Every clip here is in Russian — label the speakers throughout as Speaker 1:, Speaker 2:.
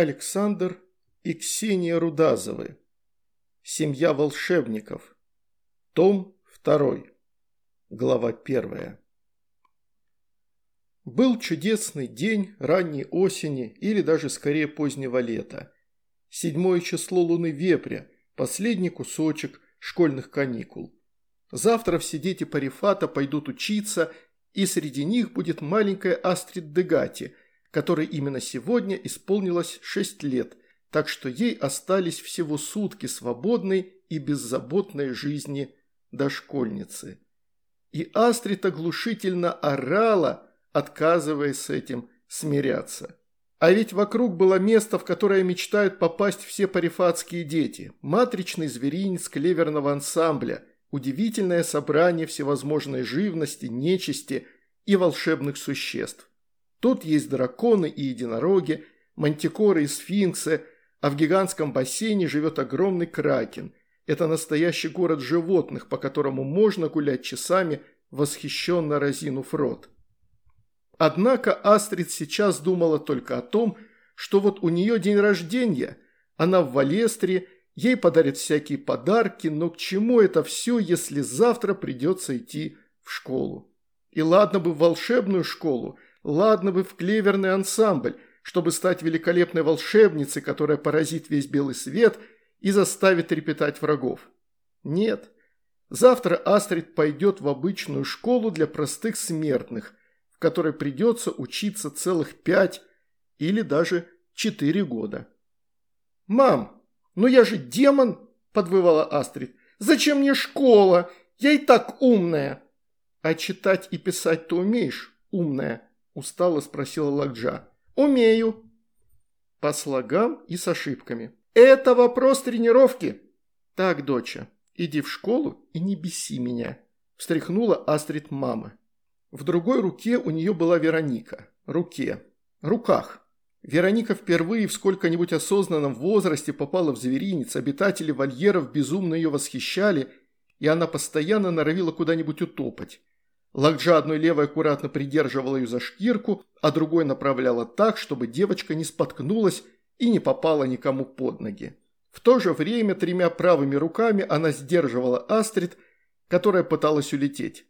Speaker 1: Александр и Ксения Рудазовы. Семья волшебников. Том 2. Глава 1. Был чудесный день ранней осени или даже скорее позднего лета. Седьмое число луны вепря, последний кусочек школьных каникул. Завтра все дети Парифата пойдут учиться, и среди них будет маленькая Астрид Дегати, которой именно сегодня исполнилось 6 лет, так что ей остались всего сутки свободной и беззаботной жизни дошкольницы. И Астрид оглушительно орала, отказываясь с этим смиряться. А ведь вокруг было место, в которое мечтают попасть все парифатские дети. Матричный зверинец клеверного ансамбля, удивительное собрание всевозможной живности, нечисти и волшебных существ. Тут есть драконы и единороги, мантикоры и сфинксы, а в гигантском бассейне живет огромный кракен. Это настоящий город животных, по которому можно гулять часами, восхищенно разинув рот. Однако Астрид сейчас думала только о том, что вот у нее день рождения, она в Валестре, ей подарят всякие подарки, но к чему это все, если завтра придется идти в школу? И ладно бы в волшебную школу – Ладно бы в клеверный ансамбль, чтобы стать великолепной волшебницей, которая поразит весь белый свет и заставит трепетать врагов. Нет. Завтра Астрид пойдет в обычную школу для простых смертных, в которой придется учиться целых пять или даже четыре года. «Мам, ну я же демон!» – подвывала Астрид. «Зачем мне школа? Я и так умная!» «А читать и писать ты умеешь, умная?» – устало спросила Лакджа. «Умею». По слогам и с ошибками. «Это вопрос тренировки». «Так, доча, иди в школу и не беси меня», – встряхнула Астрид мама. В другой руке у нее была Вероника. Руке. Руках. Вероника впервые в сколько-нибудь осознанном возрасте попала в зверинец, обитатели вольеров безумно ее восхищали, и она постоянно норовила куда-нибудь утопать. Лакджа одной левой аккуратно придерживала ее за шкирку, а другой направляла так, чтобы девочка не споткнулась и не попала никому под ноги. В то же время тремя правыми руками она сдерживала Астрид, которая пыталась улететь.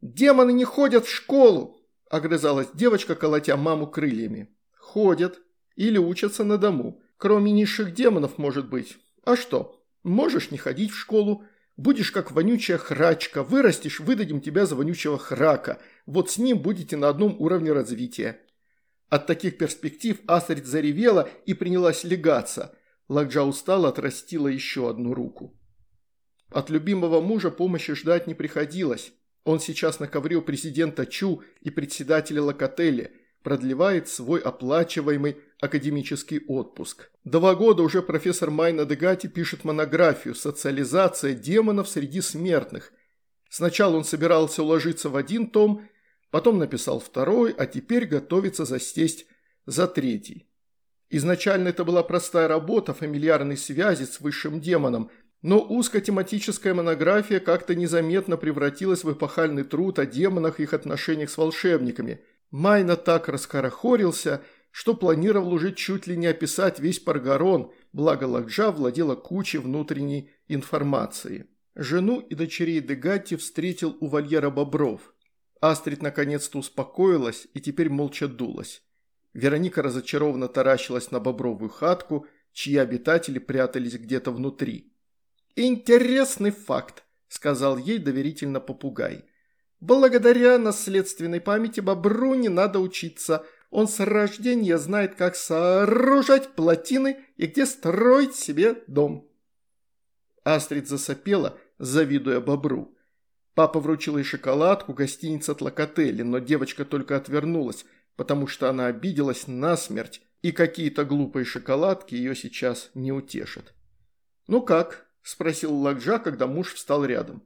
Speaker 1: «Демоны не ходят в школу!» – огрызалась девочка, колотя маму крыльями. «Ходят. Или учатся на дому. Кроме низших демонов, может быть. А что? Можешь не ходить в школу, Будешь как вонючая храчка, вырастешь, выдадим тебя за вонючего храка. Вот с ним будете на одном уровне развития». От таких перспектив Астрид заревела и принялась легаться. Лакджа устала, отрастила еще одну руку. От любимого мужа помощи ждать не приходилось. Он сейчас на ковре у президента Чу и председателя Локотели – продлевает свой оплачиваемый академический отпуск. Два года уже профессор Майна Дегати пишет монографию «Социализация демонов среди смертных». Сначала он собирался уложиться в один том, потом написал второй, а теперь готовится застесть за третий. Изначально это была простая работа фамильярной связи с высшим демоном, но узкотематическая монография как-то незаметно превратилась в эпохальный труд о демонах и их отношениях с волшебниками – Майна так раскорохорился, что планировал уже чуть ли не описать весь Паргарон, благо Лакджа владела кучей внутренней информации. Жену и дочерей Дегатти встретил у вольера бобров. Астрид наконец-то успокоилась и теперь молча дулась. Вероника разочарованно таращилась на бобровую хатку, чьи обитатели прятались где-то внутри. «Интересный факт», – сказал ей доверительно попугай – Благодаря наследственной памяти бобру не надо учиться. Он с рождения знает, как сооружать плотины и где строить себе дом. Астрид засопела, завидуя бобру. Папа вручил ей шоколадку, гостиница от Локотели, но девочка только отвернулась, потому что она обиделась насмерть, и какие-то глупые шоколадки ее сейчас не утешат. «Ну как?» – спросил Лакджа, когда муж встал рядом.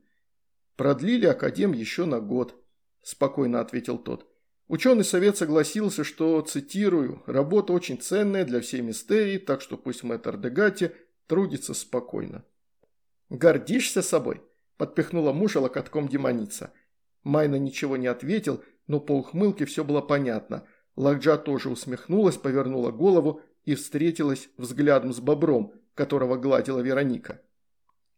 Speaker 1: Продлили академ еще на год», – спокойно ответил тот. Ученый совет согласился, что, цитирую, «работа очень ценная для всей мистерии, так что пусть мэтр Дегати трудится спокойно». «Гордишься собой?» – подпихнула мужа локотком демоница. Майна ничего не ответил, но по ухмылке все было понятно. Лакджа тоже усмехнулась, повернула голову и встретилась взглядом с бобром, которого гладила Вероника.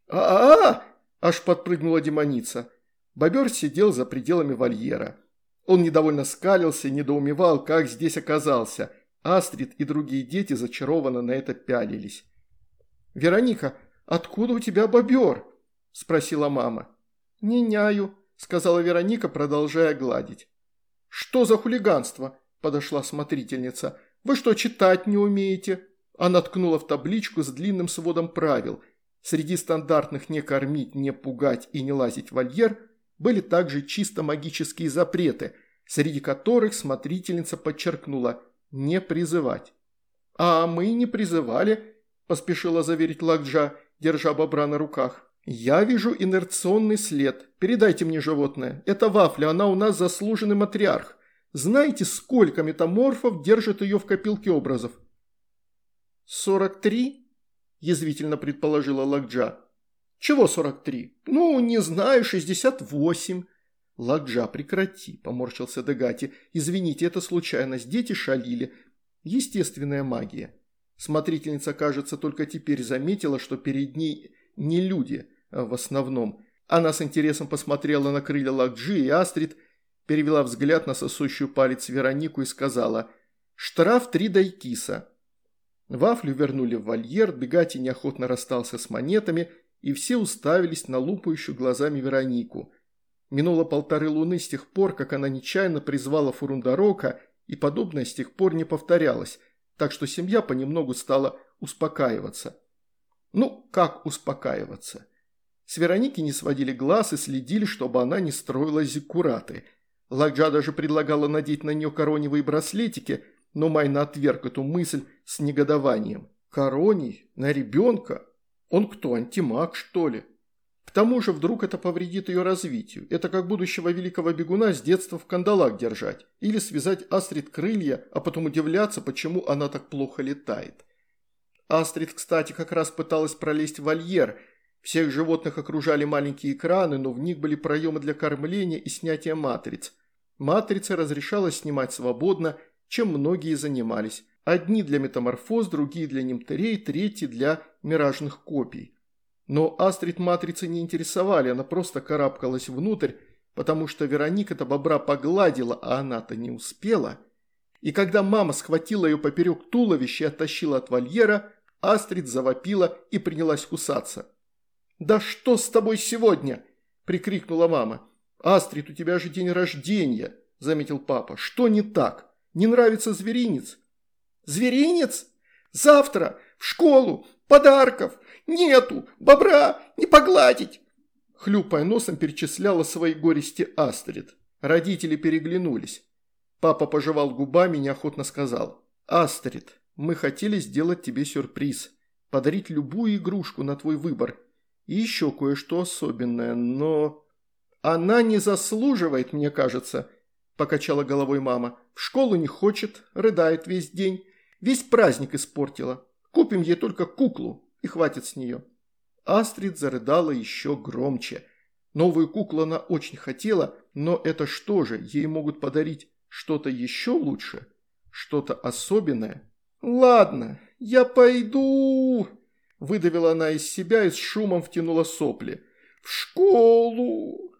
Speaker 1: «А-а-а!» – аж подпрыгнула демоница. Бобер сидел за пределами вольера. Он недовольно скалился и недоумевал, как здесь оказался. Астрид и другие дети зачарованно на это пялились. «Вероника, откуда у тебя бобер?» – спросила мама. «Не няю», – сказала Вероника, продолжая гладить. «Что за хулиганство?» – подошла смотрительница. «Вы что, читать не умеете?» Она ткнула в табличку с длинным сводом правил. Среди стандартных «не кормить», «не пугать» и «не лазить в вольер» были также чисто магические запреты, среди которых смотрительница подчеркнула «не призывать». «А мы не призывали», – поспешила заверить Лакджа, держа бобра на руках. «Я вижу инерционный след. Передайте мне животное. Это вафля, она у нас заслуженный матриарх. Знаете, сколько метаморфов держит ее в копилке образов?» «Сорок три?» – язвительно предположила Лакджа. «Чего сорок три?» «Ну, не знаю, шестьдесят восемь». «Ладжа, прекрати», – поморщился Дегати. «Извините, это случайность, дети шалили. Естественная магия». Смотрительница, кажется, только теперь заметила, что перед ней не люди а в основном. Она с интересом посмотрела на крылья Лакджи и Астрид, перевела взгляд на сосущую палец Веронику и сказала «Штраф три дайкиса». Вафлю вернули в вольер, Дегати неохотно расстался с монетами – и все уставились на лупающую глазами Веронику. Минуло полторы луны с тех пор, как она нечаянно призвала Фурундарока, и подобное с тех пор не повторялось, так что семья понемногу стала успокаиваться. Ну, как успокаиваться? С Вероники не сводили глаз и следили, чтобы она не строила зиккураты. Ладжа даже предлагала надеть на нее короневые браслетики, но Майна отверг эту мысль с негодованием. Короний? На ребенка? Он кто, антимаг, что ли? К тому же вдруг это повредит ее развитию. Это как будущего великого бегуна с детства в кандалах держать. Или связать Астрид крылья, а потом удивляться, почему она так плохо летает. Астрид, кстати, как раз пыталась пролезть в вольер. Всех животных окружали маленькие экраны, но в них были проемы для кормления и снятия матриц. Матрицы разрешалось снимать свободно, чем многие занимались. Одни для метаморфоз, другие для немтерей, третьи для миражных копий. Но Астрид матрицы не интересовали, она просто карабкалась внутрь, потому что Вероника-то бобра погладила, а она-то не успела. И когда мама схватила ее поперек туловища и оттащила от вольера, Астрид завопила и принялась кусаться. «Да что с тобой сегодня?» – прикрикнула мама. «Астрид, у тебя же день рождения», – заметил папа. «Что не так? Не нравится зверинец?» «Зверинец? Завтра в школу Подарков! Нету! Бобра! Не погладить!» Хлюпая носом перечисляла свои горести Астрид. Родители переглянулись. Папа пожевал губами и неохотно сказал. «Астрид, мы хотели сделать тебе сюрприз. Подарить любую игрушку на твой выбор. И еще кое-что особенное, но...» «Она не заслуживает, мне кажется», – покачала головой мама. «В школу не хочет, рыдает весь день. Весь праздник испортила. Купим ей только куклу, и хватит с нее». Астрид зарыдала еще громче. Новую куклу она очень хотела, но это что же, ей могут подарить что-то еще лучше? Что-то особенное? «Ладно, я пойду!» Выдавила она из себя и с шумом втянула сопли. «В школу!»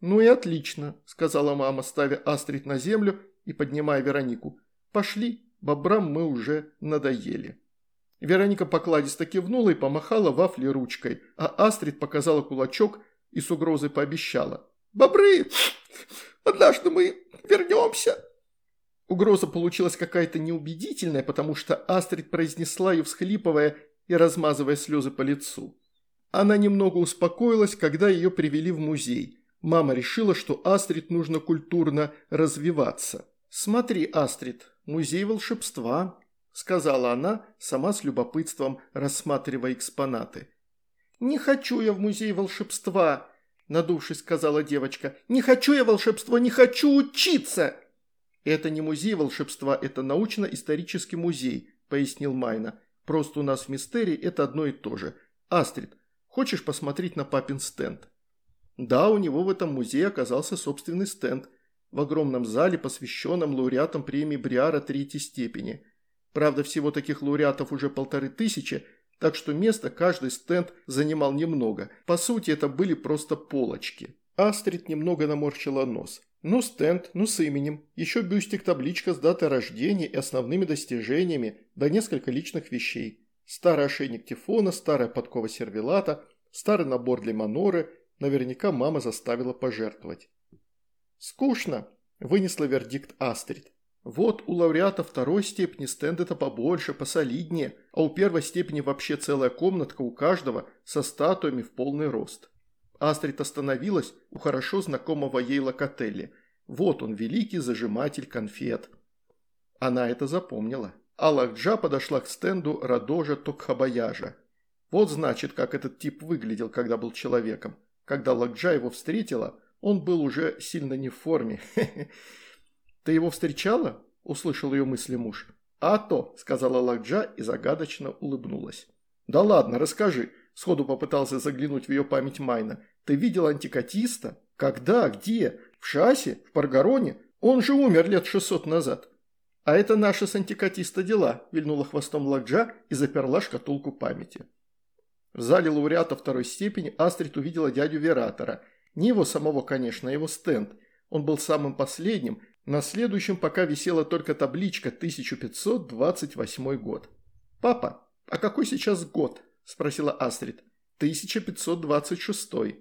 Speaker 1: «Ну и отлично», – сказала мама, ставя Астрид на землю и поднимая Веронику. «Пошли, бобрам мы уже надоели». Вероника покладисто кивнула и помахала вафли ручкой, а Астрид показала кулачок и с угрозой пообещала. «Бобры! Однажды мы вернемся!» Угроза получилась какая-то неубедительная, потому что Астрид произнесла ее, всхлипывая и размазывая слезы по лицу. Она немного успокоилась, когда ее привели в музей. Мама решила, что Астрид нужно культурно развиваться. «Смотри, Астрид, музей волшебства», сказала она, сама с любопытством рассматривая экспонаты. «Не хочу я в музей волшебства», – надувшись, сказала девочка. «Не хочу я волшебства, не хочу учиться!» «Это не музей волшебства, это научно-исторический музей», – пояснил Майна. «Просто у нас в Мистерии это одно и то же. Астрид, хочешь посмотреть на папин стенд?» Да, у него в этом музее оказался собственный стенд в огромном зале, посвященном лауреатам премии Бриара третьей степени – Правда, всего таких лауреатов уже полторы тысячи, так что места каждый стенд занимал немного. По сути, это были просто полочки. Астрид немного наморщила нос. Ну стенд, ну с именем, еще бюстик-табличка с датой рождения и основными достижениями, да несколько личных вещей. Старый ошейник Тифона, старая подкова сервелата, старый набор для Маноры, наверняка мама заставила пожертвовать. «Скучно», – вынесла вердикт Астрид. «Вот у лауреата второй степени стенды-то побольше, посолиднее, а у первой степени вообще целая комнатка у каждого со статуями в полный рост». Астрид остановилась у хорошо знакомого ей локотелли. Вот он, великий зажиматель конфет. Она это запомнила. Аллахджа подошла к стенду Радожа Токхабаяжа. Вот значит, как этот тип выглядел, когда был человеком. Когда Лакджа его встретила, он был уже сильно не в форме. «Ты его встречала?» – услышал ее мысли муж. «А то», – сказала Лакджа и загадочно улыбнулась. «Да ладно, расскажи», – сходу попытался заглянуть в ее память Майна. «Ты видел антикатиста? Когда? Где? В Шасе? В Паргароне? Он же умер лет шестьсот назад». «А это наши с антикатиста дела», – вильнула хвостом Лакджа и заперла шкатулку памяти. В зале лауреата второй степени Астрид увидела дядю Вератора – не его самого, конечно, а его стенд. Он был самым последним, на следующем пока висела только табличка 1528 год. «Папа, а какой сейчас год?» – спросила Астрид. «1526».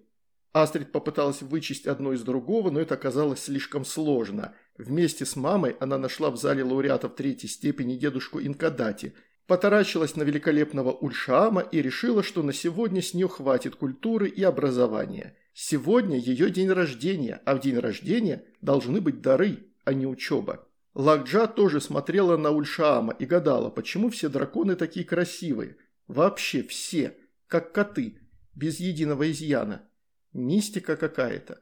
Speaker 1: Астрид попыталась вычесть одно из другого, но это оказалось слишком сложно. Вместе с мамой она нашла в зале лауреатов третьей степени дедушку Инкадати, потаращилась на великолепного Ульшаама и решила, что на сегодня с нее хватит культуры и образования – Сегодня ее день рождения, а в день рождения должны быть дары, а не учеба. Лакджа тоже смотрела на Ульшаама и гадала, почему все драконы такие красивые. Вообще все, как коты, без единого изъяна. Мистика какая-то.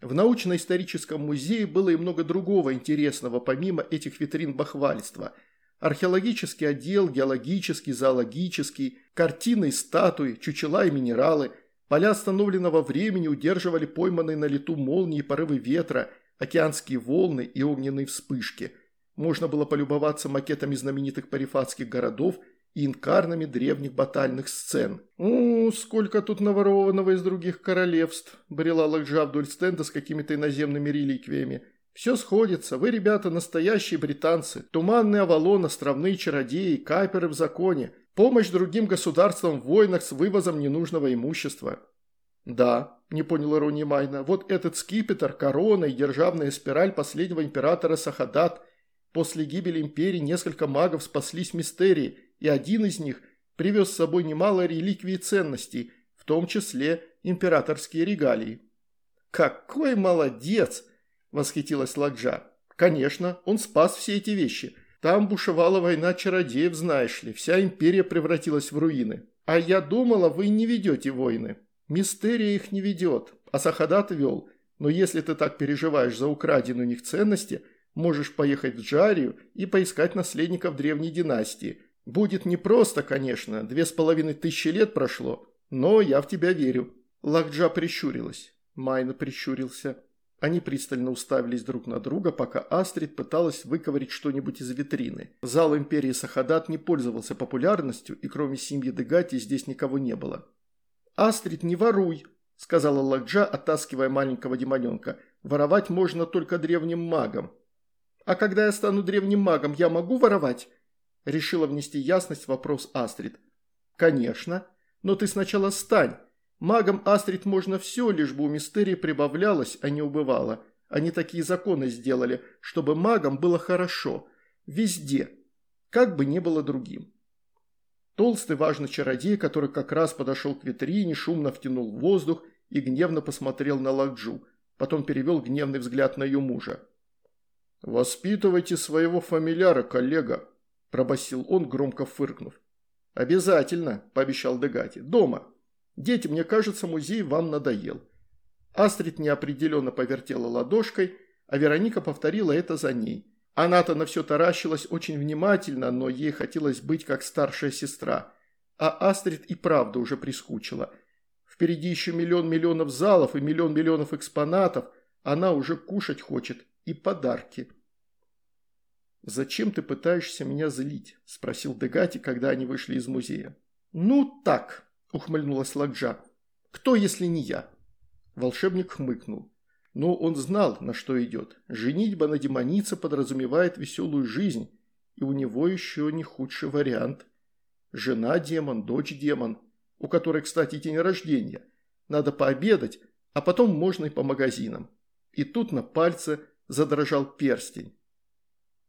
Speaker 1: В научно-историческом музее было и много другого интересного, помимо этих витрин бахвальства. Археологический отдел, геологический, зоологический, картины статуи, чучела и минералы – Поля остановленного времени удерживали пойманные на лету молнии и порывы ветра, океанские волны и огненные вспышки. Можно было полюбоваться макетами знаменитых парифатских городов и инкарнами древних батальных сцен. «О, сколько тут наворованного из других королевств!» – брела Лакжа вдоль стенда с какими-то иноземными реликвиями. «Все сходится. Вы, ребята, настоящие британцы. Туманный Авалон, островные чародеи, каперы в законе. Помощь другим государствам в войнах с вывозом ненужного имущества. Да, не понял иронии Майна, вот этот скипетр, корона и державная спираль последнего императора Сахадат. После гибели империи несколько магов спаслись мистерии, и один из них привез с собой немало реликвий и ценностей, в том числе императорские регалии. «Какой молодец!» – восхитилась Ладжа. «Конечно, он спас все эти вещи. Там бушевала война чародеев, знаешь ли, вся империя превратилась в руины. А я думала, вы не ведете войны. Мистерия их не ведет, а Сахадат вел. Но если ты так переживаешь за украденные у них ценности, можешь поехать в Джарию и поискать наследников древней династии. Будет непросто, конечно, две с половиной тысячи лет прошло, но я в тебя верю». Лакджа прищурилась. Майна прищурился. Они пристально уставились друг на друга, пока Астрид пыталась выковырить что-нибудь из витрины. Зал Империи Сахадат не пользовался популярностью, и кроме семьи Дегати здесь никого не было. «Астрид, не воруй!» – сказала Лакджа, оттаскивая маленького демоненка. «Воровать можно только древним магам». «А когда я стану древним магом, я могу воровать?» – решила внести ясность в вопрос Астрид. «Конечно. Но ты сначала стань. Магам Астрид можно все, лишь бы у Мистерии прибавлялось, а не убывало. Они такие законы сделали, чтобы магам было хорошо. Везде. Как бы не было другим. Толстый важный чародей, который как раз подошел к витрине, шумно втянул воздух и гневно посмотрел на Лакджу. Потом перевел гневный взгляд на ее мужа. «Воспитывайте своего фамиляра, коллега», – пробасил он, громко фыркнув. «Обязательно», – пообещал Дегати. «Дома». «Дети, мне кажется, музей вам надоел». Астрид неопределенно повертела ладошкой, а Вероника повторила это за ней. Она-то на все таращилась очень внимательно, но ей хотелось быть как старшая сестра. А Астрид и правда уже прискучила. Впереди еще миллион миллионов залов и миллион миллионов экспонатов. Она уже кушать хочет и подарки. «Зачем ты пытаешься меня злить?» – спросил Дегати, когда они вышли из музея. «Ну так», – ухмыльнулась Ладжа. «Кто, если не я?» Волшебник хмыкнул. Но он знал, на что идет. Женитьба на демонице подразумевает веселую жизнь, и у него еще не худший вариант. Жена демон, дочь демон, у которой, кстати, день рождения. Надо пообедать, а потом можно и по магазинам. И тут на пальце задрожал перстень.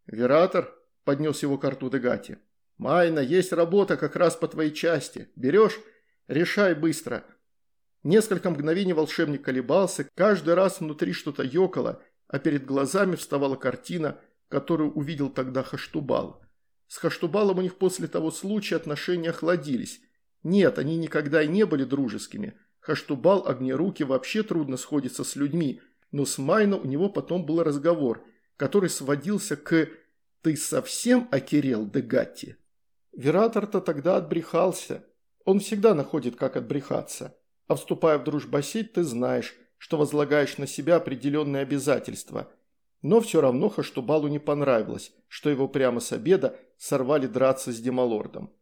Speaker 1: «Вератор?» – поднес его к рту Дегати. «Майна, есть работа как раз по твоей части. Берешь? Решай быстро». Несколько мгновений волшебник колебался, каждый раз внутри что-то ёкало, а перед глазами вставала картина, которую увидел тогда Хаштубал. С Хаштубалом у них после того случая отношения охладились. Нет, они никогда и не были дружескими. Хаштубал, огнеруки вообще трудно сходится с людьми, но с Майно у него потом был разговор – который сводился к «ты совсем окерел, Дегатти?» Вератор-то тогда отбрехался. Он всегда находит, как отбрехаться. А вступая в дружбосеть, ты знаешь, что возлагаешь на себя определенные обязательства. Но все равно Хаштубалу не понравилось, что его прямо с обеда сорвали драться с Демалордом.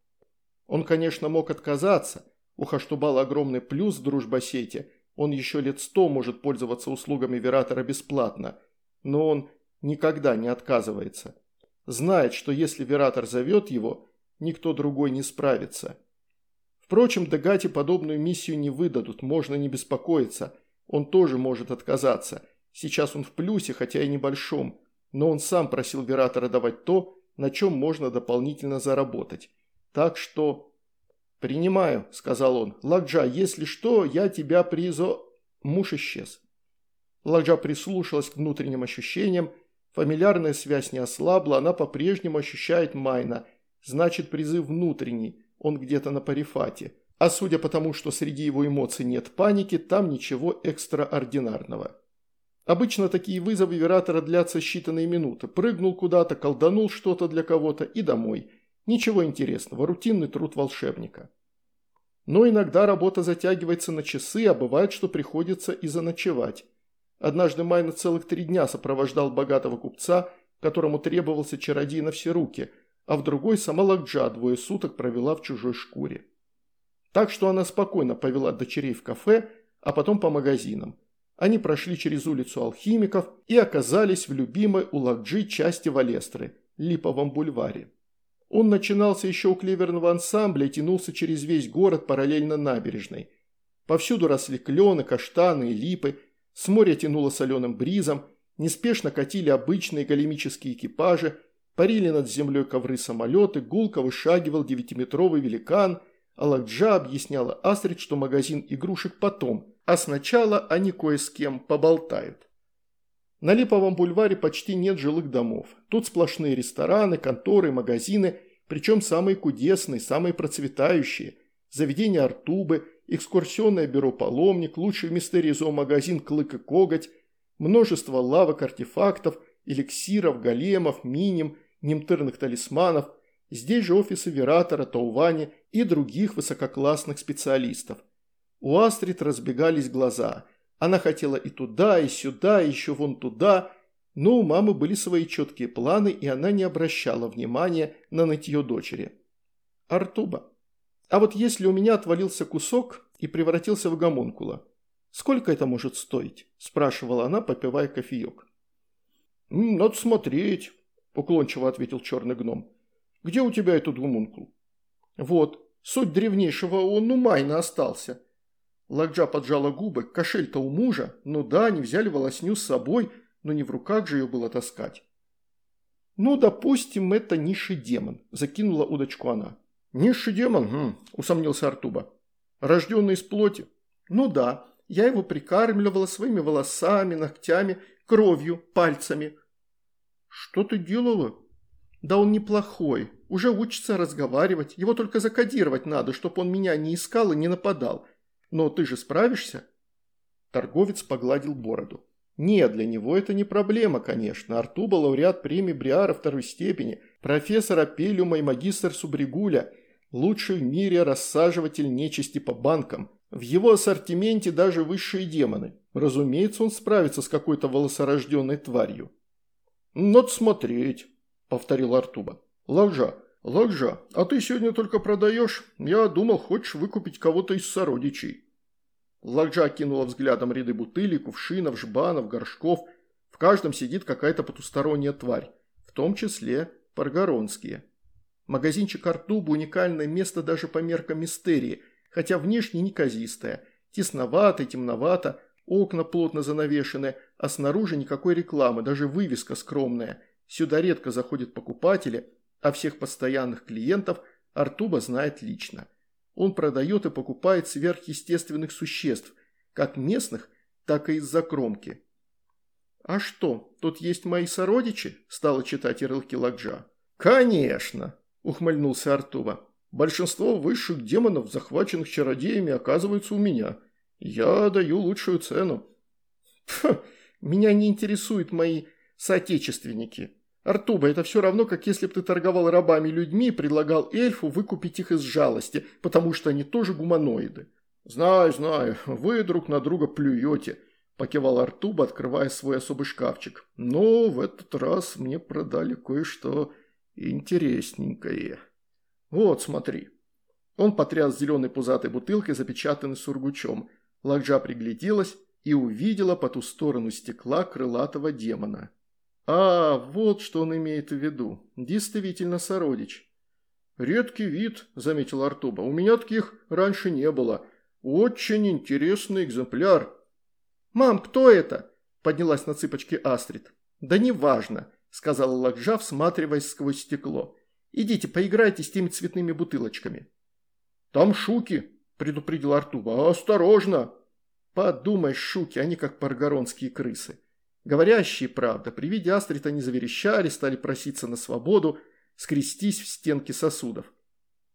Speaker 1: Он, конечно, мог отказаться. У Хаштубала огромный плюс в дружбосете. Он еще лет сто может пользоваться услугами Вератора бесплатно. Но он никогда не отказывается. Знает, что если Вератор зовет его, никто другой не справится. Впрочем, Дегати подобную миссию не выдадут, можно не беспокоиться. Он тоже может отказаться. Сейчас он в плюсе, хотя и небольшом. Но он сам просил Вератора давать то, на чем можно дополнительно заработать. Так что... «Принимаю», – сказал он. «Ладжа, если что, я тебя призо...» Муж исчез. Ладжа прислушалась к внутренним ощущениям Фамильярная связь не ослабла, она по-прежнему ощущает Майна. Значит, призыв внутренний, он где-то на парифате. А судя по тому, что среди его эмоций нет паники, там ничего экстраординарного. Обычно такие вызовы Вератора длятся считанные минуты. Прыгнул куда-то, колданул что-то для кого-то и домой. Ничего интересного, рутинный труд волшебника. Но иногда работа затягивается на часы, а бывает, что приходится и заночевать. Однажды Майна целых три дня сопровождал богатого купца, которому требовался чародей на все руки, а в другой сама Лакджа двое суток провела в чужой шкуре. Так что она спокойно повела дочерей в кафе, а потом по магазинам. Они прошли через улицу алхимиков и оказались в любимой у Лакджи части Валестры – Липовом бульваре. Он начинался еще у клеверного ансамбля и тянулся через весь город параллельно набережной. Повсюду росли клены, каштаны и липы – с моря тянуло соленым бризом, неспешно катили обычные големические экипажи, парили над землей ковры-самолеты, гулко вышагивал девятиметровый великан, а Ладжа объясняла Астрид, что магазин игрушек потом, а сначала они кое с кем поболтают. На Липовом бульваре почти нет жилых домов. Тут сплошные рестораны, конторы, магазины, причем самые кудесные, самые процветающие. Заведения Артубы, экскурсионное бюро «Паломник», лучший в мистерии зоомагазин «Клык и коготь», множество лавок, артефактов, эликсиров, големов, миним, немтырных талисманов, здесь же офисы Вератора, Таувани и других высококлассных специалистов. У Астрид разбегались глаза. Она хотела и туда, и сюда, и еще вон туда, но у мамы были свои четкие планы, и она не обращала внимания на нытье дочери. Артуба. А вот если у меня отвалился кусок и превратился в гомункула, сколько это может стоить?» – спрашивала она, попивая кофеек. «Надо смотреть», – уклончиво ответил черный гном. «Где у тебя этот гомункул?» «Вот, суть древнейшего он у Майна остался». Лакджа поджала губы. Кошель-то у мужа. Ну да, они взяли волосню с собой, но не в руках же ее было таскать. «Ну, допустим, это низший демон», – закинула удочку она. «Низший демон?» хм, – усомнился Артуба. «Рожденный из плоти?» «Ну да, я его прикармливала своими волосами, ногтями, кровью, пальцами». «Что ты делала?» «Да он неплохой, уже учится разговаривать, его только закодировать надо, чтобы он меня не искал и не нападал. Но ты же справишься?» Торговец погладил бороду. Нет, для него это не проблема, конечно. Артуба – лауреат премии Бриара второй степени, профессор Апелиума и магистр Субригуля – Лучший в мире рассаживатель нечисти по банкам. В его ассортименте даже высшие демоны. Разумеется, он справится с какой-то волосорожденной тварью. «Надо смотреть», – повторил Артуба. «Ладжа, Ладжа, а ты сегодня только продаешь? Я думал, хочешь выкупить кого-то из сородичей». Ладжа кинула взглядом ряды бутылей, кувшинов, жбанов, горшков. В каждом сидит какая-то потусторонняя тварь, в том числе паргоронские. Магазинчик Артуба – уникальное место даже по меркам мистерии, хотя внешне неказистое. Тесновато, темновато, окна плотно занавешены, а снаружи никакой рекламы, даже вывеска скромная. Сюда редко заходят покупатели, а всех постоянных клиентов Артуба знает лично. Он продает и покупает сверхъестественных существ, как местных, так и из-за кромки. «А что, тут есть мои сородичи?» – стала читать ярлыки Ладжа. «Конечно!» – ухмыльнулся Артуба. «Большинство высших демонов, захваченных чародеями, оказываются у меня. Я даю лучшую цену». «Пф, меня не интересуют мои соотечественники. Артуба, это все равно, как если бы ты торговал рабами людьми и предлагал эльфу выкупить их из жалости, потому что они тоже гуманоиды». «Знаю, знаю, вы друг на друга плюете», – покивал Артуба, открывая свой особый шкафчик. «Но в этот раз мне продали кое-что интересненькое. Вот, смотри». Он потряс зеленой пузатой бутылкой, запечатанной сургучом. Ладжа пригляделась и увидела по ту сторону стекла крылатого демона. А, вот что он имеет в виду. Действительно сородич. «Редкий вид», – заметил Артуба. «У меня таких раньше не было. Очень интересный экземпляр». «Мам, кто это?» – поднялась на цыпочки Астрид. «Да неважно», – сказала Лакжа, всматриваясь сквозь стекло. «Идите, поиграйте с теми цветными бутылочками». «Там шуки», – предупредил Артуба. «Осторожно!» «Подумай, шуки, они как паргоронские крысы». Говорящие, правда, при виде Астрид они заверещали, стали проситься на свободу, скрестись в стенки сосудов.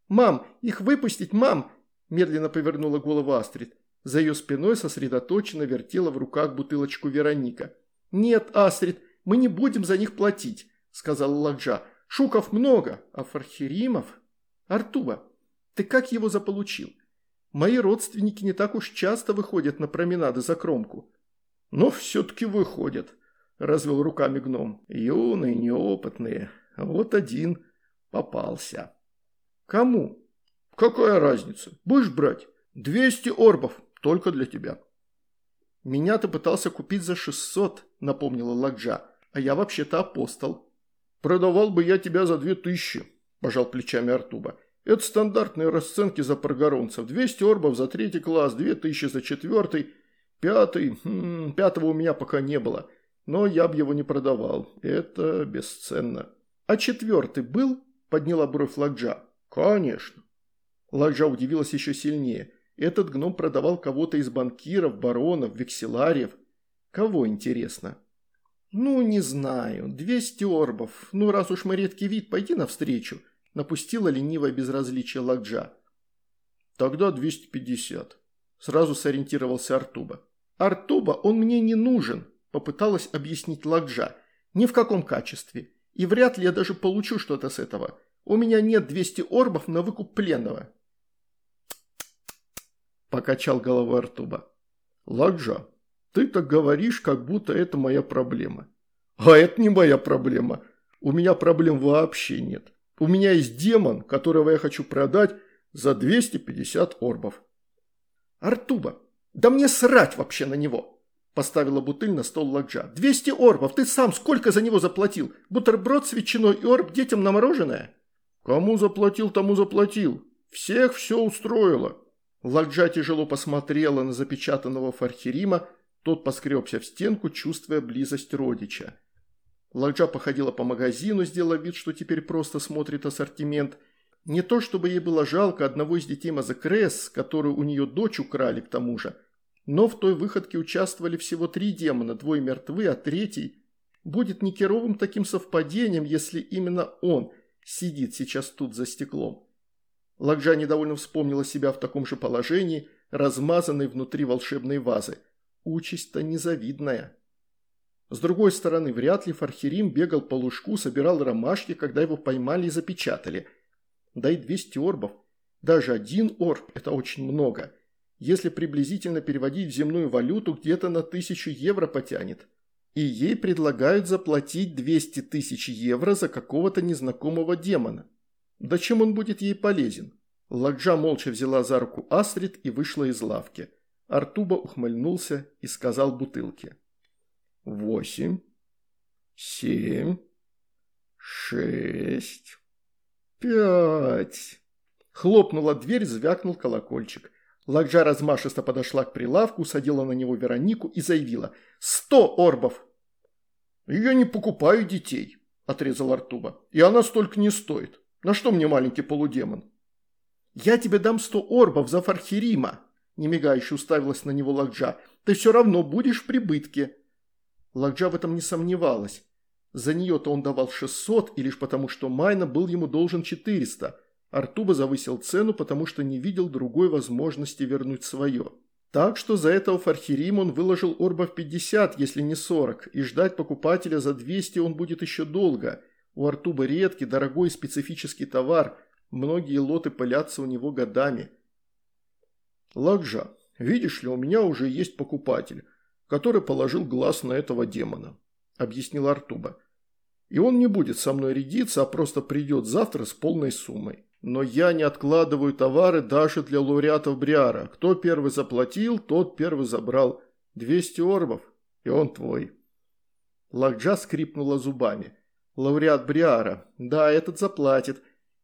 Speaker 1: «Мам, их выпустить, мам!» – медленно повернула голову Астрид. За ее спиной сосредоточенно вертела в руках бутылочку Вероника. «Нет, Астрид, мы не будем за них платить», – сказала Ладжа. «Шуков много, а Фархеримов...» «Артуба, ты как его заполучил? Мои родственники не так уж часто выходят на променады за кромку». «Но все-таки выходят», – развел руками гном. «Юные, неопытные. Вот один попался». «Кому?» «Какая разница? Будешь брать? Двести орбов, только для тебя». «Меня ты пытался купить за шестьсот», – напомнила Ладжа, – «а я вообще-то апостол». «Продавал бы я тебя за две тысячи», – пожал плечами Артуба. «Это стандартные расценки за прогоронцев. Двести орбов за третий класс, две тысячи за четвертый – Пятый, хм, пятого у меня пока не было, но я бы его не продавал, это бесценно. А четвертый был? Подняла бровь Ладжа. Конечно. Ладжа удивилась еще сильнее. Этот гном продавал кого-то из банкиров, баронов, векселариев. Кого, интересно? Ну, не знаю, двести орбов. Ну, раз уж мы редкий вид, пойди навстречу. Напустила ленивое безразличие Ладжа. Тогда двести пятьдесят. Сразу сориентировался Артуба. «Артуба, он мне не нужен», – попыталась объяснить Ладжа. «Ни в каком качестве. И вряд ли я даже получу что-то с этого. У меня нет 200 орбов на выкуп пленного». Покачал головой Артуба. «Ладжа, ты так говоришь, как будто это моя проблема». «А это не моя проблема. У меня проблем вообще нет. У меня есть демон, которого я хочу продать за 250 орбов». «Артуба, да мне срать вообще на него!» Поставила бутыль на стол Ладжа. «Двести орбов! Ты сам сколько за него заплатил? Бутерброд с ветчиной и орб детям на мороженое?» «Кому заплатил, тому заплатил. Всех все устроило». Ладжа тяжело посмотрела на запечатанного Фархирима, тот поскребся в стенку, чувствуя близость родича. Ладжа походила по магазину, сделав вид, что теперь просто смотрит ассортимент – не то чтобы ей было жалко одного из детей Мазакрес, которую у нее дочь украли к тому же, но в той выходке участвовали всего три демона, двое мертвы, а третий будет никеровым таким совпадением, если именно он сидит сейчас тут за стеклом. Лакжа недовольно вспомнила себя в таком же положении, размазанной внутри волшебной вазы. Участь-то незавидная. С другой стороны, вряд ли Фархирим бегал по лужку, собирал ромашки, когда его поймали и запечатали – да и 200 орбов. Даже один орб – это очень много. Если приблизительно переводить в земную валюту, где-то на тысячу евро потянет. и ей предлагают заплатить 200 тысяч евро за какого-то незнакомого демона. Да чем он будет ей полезен? Ладжа молча взяла за руку Астрид и вышла из лавки. Артуба ухмыльнулся и сказал бутылке. «Восемь, семь, шесть, пять...» Хлопнула дверь, звякнул колокольчик. Ладжа размашисто подошла к прилавку, садила на него Веронику и заявила «Сто орбов!» «Я не покупаю детей», – отрезал Артуба. «И она столько не стоит. На что мне маленький полудемон?» «Я тебе дам сто орбов за Фархирима», – немигающе уставилась на него Ладжа. «Ты все равно будешь в прибытке». Ладжа в этом не сомневалась. За нее-то он давал 600, и лишь потому, что Майна был ему должен 400. Артуба завысил цену, потому что не видел другой возможности вернуть свое. Так что за этого Фархирим он выложил орбов 50, если не 40, и ждать покупателя за 200 он будет еще долго. У Артуба редкий, дорогой специфический товар, многие лоты пылятся у него годами. Лакжа, видишь ли, у меня уже есть покупатель, который положил глаз на этого демона, объяснил Артуба. И он не будет со мной рядиться, а просто придет завтра с полной суммой. Но я не откладываю товары даже для лауреатов Бриара. Кто первый заплатил, тот первый забрал. 200 орбов, и он твой. Лакджа скрипнула зубами. Лауреат Бриара. Да, этот заплатит.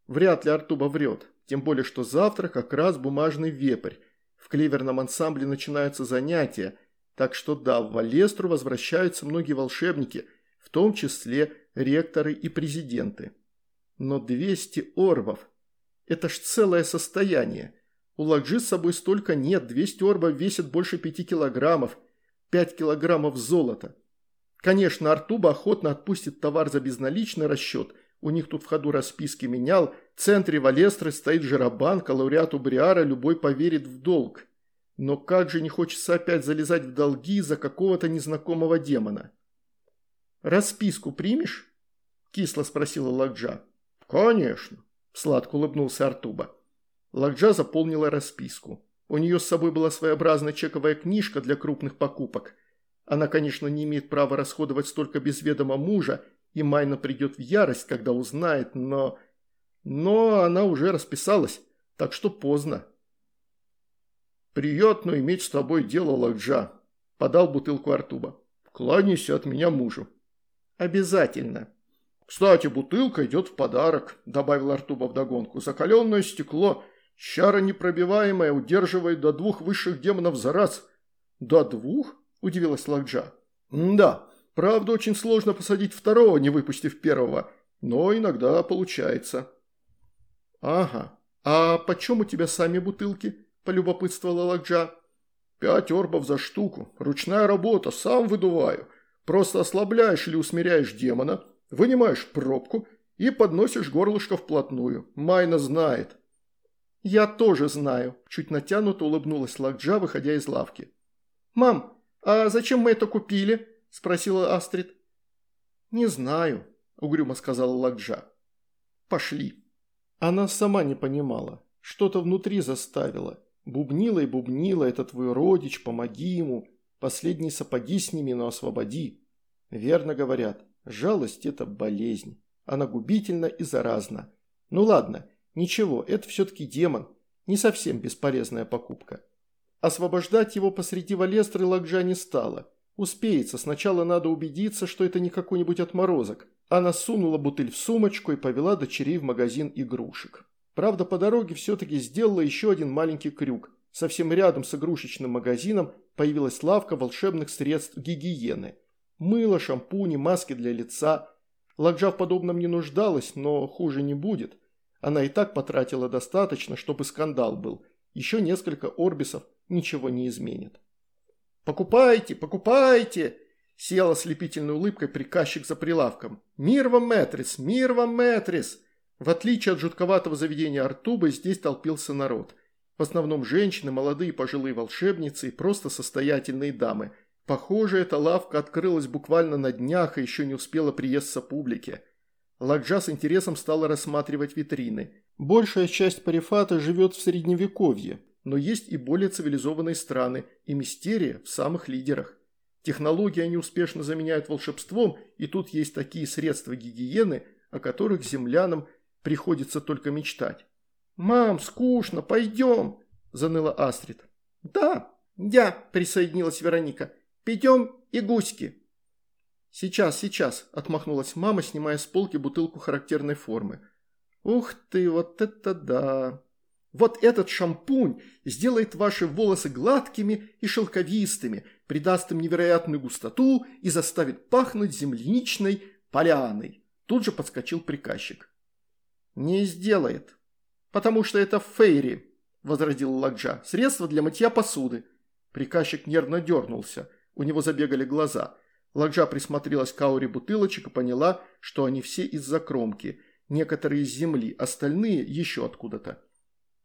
Speaker 1: Вряд ли Артуба врет. Тем более, что завтра как раз бумажный вепрь. В клеверном ансамбле начинаются занятия. Так что да, в Валестру возвращаются многие волшебники, в том числе ректоры и президенты. Но 200 орбов – это ж целое состояние. У Ладжи с собой столько нет, 200 орба весит больше 5 килограммов, 5 килограммов золота. Конечно, Артуба охотно отпустит товар за безналичный расчет, у них тут в ходу расписки менял, в центре Валестры стоит жиробанк, а лауреату Бриара любой поверит в долг. Но как же не хочется опять залезать в долги за какого-то незнакомого демона? «Расписку примешь?» – кисло спросила Ладжа. «Конечно». Сладко улыбнулся Артуба. Лакджа заполнила расписку. У нее с собой была своеобразная чековая книжка для крупных покупок. Она, конечно, не имеет права расходовать столько без ведома мужа, и Майна придет в ярость, когда узнает, но... Но она уже расписалась, так что поздно. «Приятно иметь с тобой дело, Лакджа», – подал бутылку Артуба. «Кланяйся от меня мужу». «Обязательно», «Кстати, бутылка идет в подарок», – добавил Артуба вдогонку. «Закаленное стекло, чара непробиваемая, удерживает до двух высших демонов за раз». «До двух?» – удивилась Лакджа. «Да, правда, очень сложно посадить второго, не выпустив первого, но иногда получается». «Ага, а почем у тебя сами бутылки?» – полюбопытствовала Лакджа. «Пять орбов за штуку, ручная работа, сам выдуваю. Просто ослабляешь или усмиряешь демона» Вынимаешь пробку и подносишь горлышко вплотную. Майна знает. «Я тоже знаю», – чуть натянуто улыбнулась Лакджа, выходя из лавки. «Мам, а зачем мы это купили?» – спросила Астрид. «Не знаю», – угрюмо сказала Лакджа. «Пошли». Она сама не понимала, что-то внутри заставила. Бубнила и бубнила, это твой родич, помоги ему. Последние сапоги сними, но освободи. Верно говорят, Жалость – это болезнь. Она губительна и заразна. Ну ладно, ничего, это все-таки демон. Не совсем бесполезная покупка. Освобождать его посреди Валестры Лакджа не стала. Успеется, сначала надо убедиться, что это не какой-нибудь отморозок. Она сунула бутыль в сумочку и повела дочерей в магазин игрушек. Правда, по дороге все-таки сделала еще один маленький крюк. Совсем рядом с игрушечным магазином появилась лавка волшебных средств гигиены – Мыло, шампуни, маски для лица. Ладжа в подобном не нуждалась, но хуже не будет. Она и так потратила достаточно, чтобы скандал был. Еще несколько орбисов ничего не изменит. «Покупайте, покупайте!» Села слепительной улыбкой приказчик за прилавком. «Мир вам, Мэтрис! Мир вам, Мэтрис!» В отличие от жутковатого заведения Артубы, здесь толпился народ. В основном женщины, молодые пожилые волшебницы и просто состоятельные дамы – Похоже, эта лавка открылась буквально на днях и еще не успела приесться публике. Ладжа с интересом стала рассматривать витрины. Большая часть Парифата живет в средневековье, но есть и более цивилизованные страны, и мистерия в самых лидерах. Технологии они успешно заменяют волшебством, и тут есть такие средства гигиены, о которых землянам приходится только мечтать. «Мам, скучно, пойдем!» – заныла Астрид. «Да, я», – присоединилась Вероника. «Пойдем и гуськи». «Сейчас, сейчас», – отмахнулась мама, снимая с полки бутылку характерной формы. «Ух ты, вот это да!» Вот этот шампунь сделает ваши волосы гладкими и шелковистыми, придаст им невероятную густоту и заставит пахнуть земляничной поляной. Тут же подскочил приказчик. «Не сделает, потому что это фейри», – возразил Ладжа, – «средство для мытья посуды». Приказчик нервно дернулся, у него забегали глаза. Ладжа присмотрелась к ауре бутылочек и поняла, что они все из-за кромки, некоторые из земли, остальные еще откуда-то.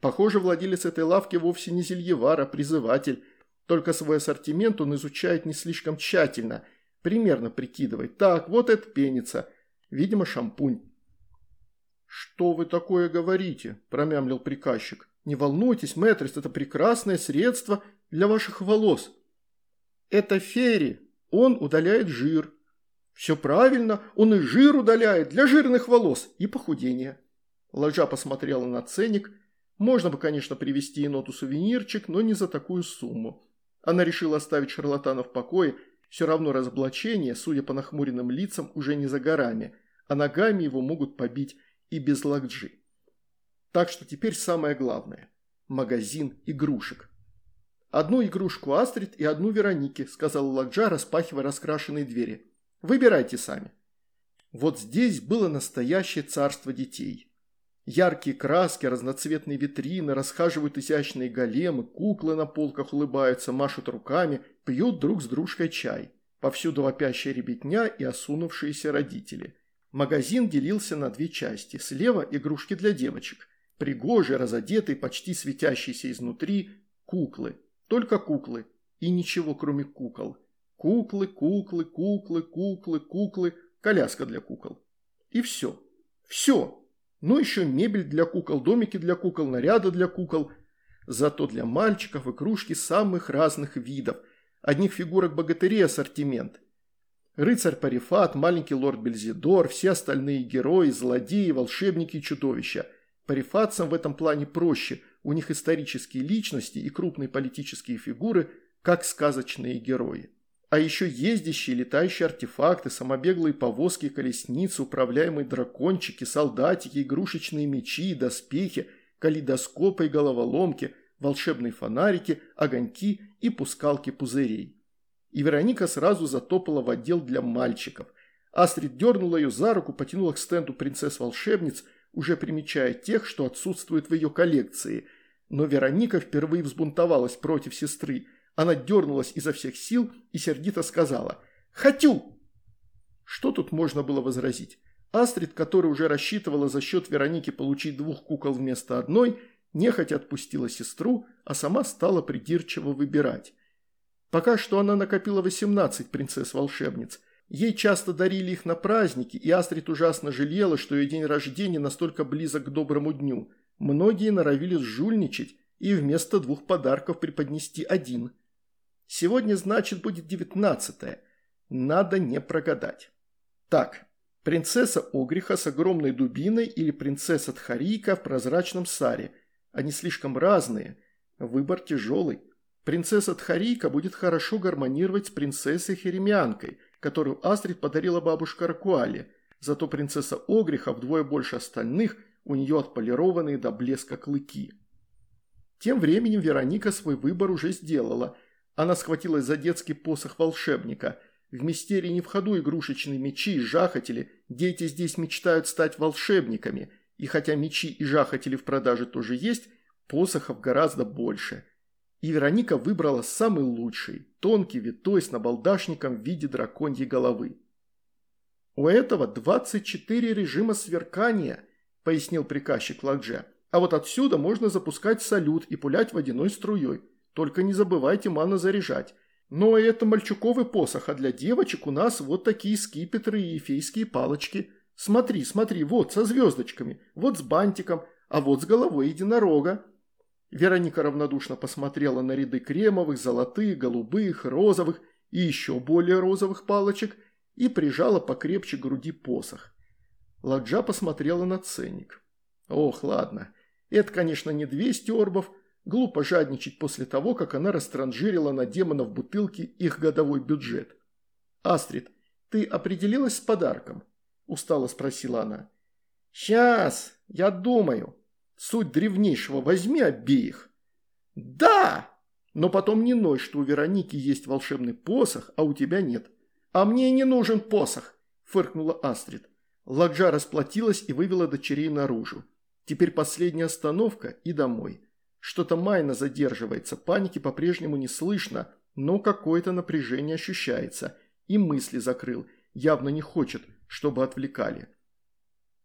Speaker 1: Похоже, владелец этой лавки вовсе не зельевар, а призыватель. Только свой ассортимент он изучает не слишком тщательно, примерно прикидывает. Так, вот это пенится. Видимо, шампунь. «Что вы такое говорите?» – промямлил приказчик. «Не волнуйтесь, мэтрис, это прекрасное средство для ваших волос». «Это ферри, он удаляет жир». «Все правильно, он и жир удаляет для жирных волос и похудения». Ложа посмотрела на ценник – можно бы, конечно, привезти еноту сувенирчик, но не за такую сумму. Она решила оставить шарлатана в покое, все равно разоблачение, судя по нахмуренным лицам, уже не за горами, а ногами его могут побить и без лакджи. Так что теперь самое главное – магазин игрушек. «Одну игрушку Астрид и одну Веронике», – сказал Ладжа, распахивая раскрашенные двери. «Выбирайте сами». Вот здесь было настоящее царство детей. Яркие краски, разноцветные витрины, расхаживают изящные големы, куклы на полках улыбаются, машут руками, пьют друг с дружкой чай. Повсюду вопящая ребятня и осунувшиеся родители. Магазин делился на две части. Слева игрушки для девочек. Пригожие, разодетые, почти светящиеся изнутри, куклы. Только куклы. И ничего, кроме кукол. Куклы, куклы, куклы, куклы, куклы, коляска для кукол. И все. Все. Ну, еще мебель для кукол, домики для кукол, наряды для кукол. Зато для мальчиков игрушки самых разных видов. Одних фигурок богатырей ассортимент. Рыцарь Парифат, маленький лорд Бельзидор, все остальные герои, злодеи, волшебники и чудовища. Парифатцам в этом плане проще, у них исторические личности и крупные политические фигуры, как сказочные герои. А еще ездящие летающие артефакты, самобеглые повозки, колесницы, управляемые дракончики, солдатики, игрушечные мечи, доспехи, калейдоскопы и головоломки, волшебные фонарики, огоньки и пускалки пузырей. И Вероника сразу затопала в отдел для мальчиков. Астрид дернула ее за руку, потянула к стенду принцесс-волшебниц, уже примечая тех, что отсутствуют в ее коллекции. Но Вероника впервые взбунтовалась против сестры – она дернулась изо всех сил и сердито сказала «Хочу!». Что тут можно было возразить? Астрид, которая уже рассчитывала за счет Вероники получить двух кукол вместо одной, нехотя отпустила сестру, а сама стала придирчиво выбирать. Пока что она накопила 18 принцесс-волшебниц. Ей часто дарили их на праздники, и Астрид ужасно жалела, что ее день рождения настолько близок к доброму дню. Многие норовили сжульничать и вместо двух подарков преподнести один – Сегодня, значит, будет девятнадцатое. Надо не прогадать. Так, принцесса Огриха с огромной дубиной или принцесса Тхарийка в прозрачном саре. Они слишком разные. Выбор тяжелый. Принцесса Тхарийка будет хорошо гармонировать с принцессой Херемианкой, которую Астрид подарила бабушка Ракуале. Зато принцесса Огриха вдвое больше остальных, у нее отполированные до блеска клыки. Тем временем Вероника свой выбор уже сделала – она схватилась за детский посох волшебника. В мистерии не в ходу игрушечные мечи и жахатели. Дети здесь мечтают стать волшебниками. И хотя мечи и жахатели в продаже тоже есть, посохов гораздо больше. И Вероника выбрала самый лучший, тонкий витой с набалдашником в виде драконьей головы. «У этого 24 режима сверкания», – пояснил приказчик Ладже. «А вот отсюда можно запускать салют и пулять водяной струей. Только не забывайте мана заряжать. Но это мальчуковый посох, а для девочек у нас вот такие скипетры и фейские палочки. Смотри, смотри, вот со звездочками, вот с бантиком, а вот с головой единорога». Вероника равнодушно посмотрела на ряды кремовых, золотых, голубых, розовых и еще более розовых палочек и прижала покрепче груди посох. Ладжа посмотрела на ценник. Ох, ладно, это, конечно, не 200 орбов, глупо жадничать после того, как она растранжирила на демонов бутылки их годовой бюджет. «Астрид, ты определилась с подарком?» – устало спросила она. «Сейчас, я думаю. Суть древнейшего возьми обеих». «Да!» Но потом не ной, что у Вероники есть волшебный посох, а у тебя нет. «А мне не нужен посох!» – фыркнула Астрид. Ладжа расплатилась и вывела дочерей наружу. Теперь последняя остановка и домой. Что-то Майна задерживается, паники по-прежнему не слышно, но какое-то напряжение ощущается. И мысли закрыл, явно не хочет, чтобы отвлекали.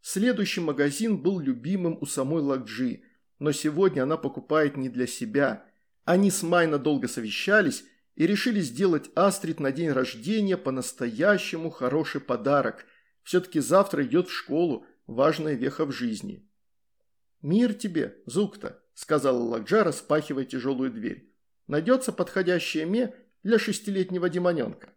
Speaker 1: Следующий магазин был любимым у самой Ладжи, но сегодня она покупает не для себя. Они с Майна долго совещались и решили сделать Астрид на день рождения по-настоящему хороший подарок. Все-таки завтра идет в школу, важная веха в жизни. «Мир тебе, Зукта», – сказала Ладжа, распахивая тяжелую дверь. «Найдется подходящее ме для шестилетнего демоненка».